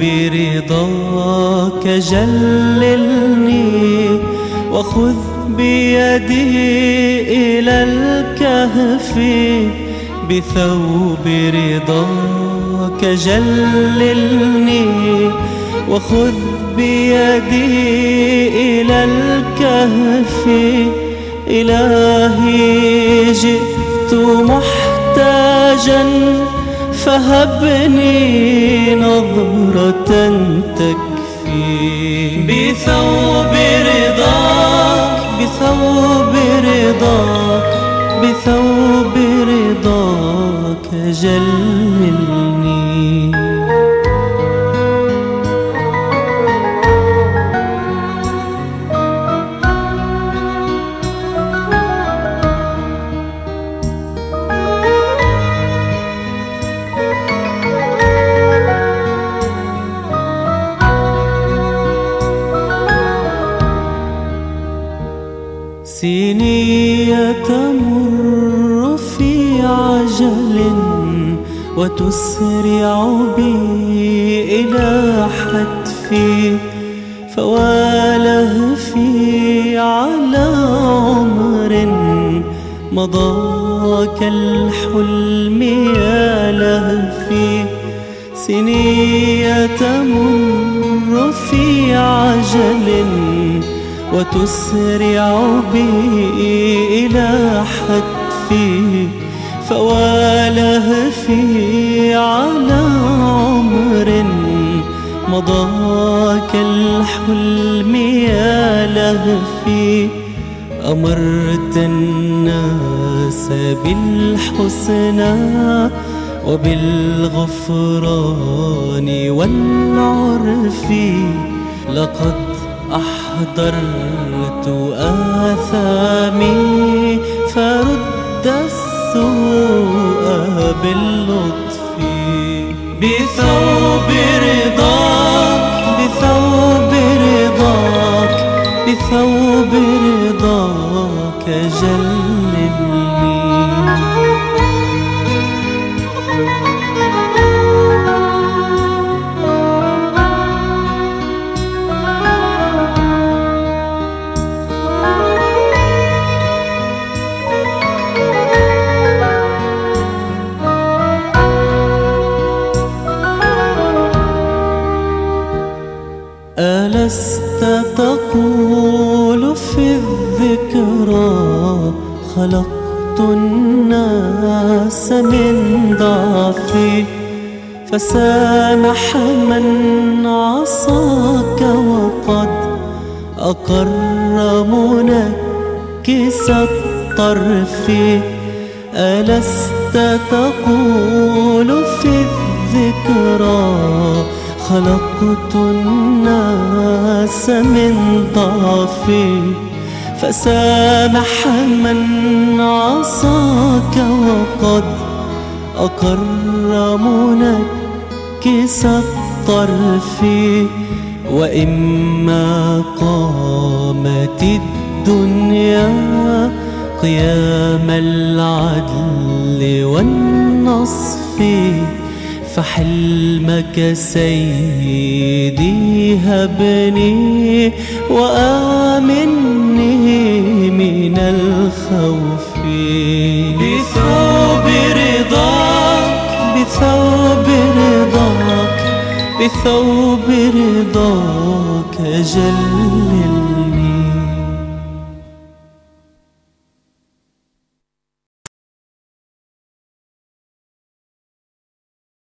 برضاك جللني وخذ بيدي إلى الكهف. بثوب رضاك جللني وخذ بيدي إلى الكهف. إلهي جئت محتاجا فهبني نظرة تكفي. بثوب رضاك بثوب رضاك بثوب رضاك جللني سيني تمر في عجل وتسرع بي إلى حتفي فوالهفي على عمر مضى كالحلم يا لهفي. سني تمر في عجل وتسرع بي إلى حتفي فوالهفي على عمر مضى كالحلم يا لهفي أمرت الناس بالحسنى وبالغفران والعرف لقد أحضرت آثامي فرد السوء باللطف. بثوب رضاك بثوب رضاك بثوب رضاك جللني ألست تقول في الذكرى خلقت الناس من ضعفي فسامح من عصاك وقد أقر منكس الطرف ألست تقول في الذكرى خلقت الناس من ضعفي فسامح من عصاك وقد أقر منكس الطرف وإما قامت الدنيا قيام العدل والنصف فحلمك سيدي هبني وآمني من الخوف. بثوب رضاك بثوب رضاك بثوب رضاك جل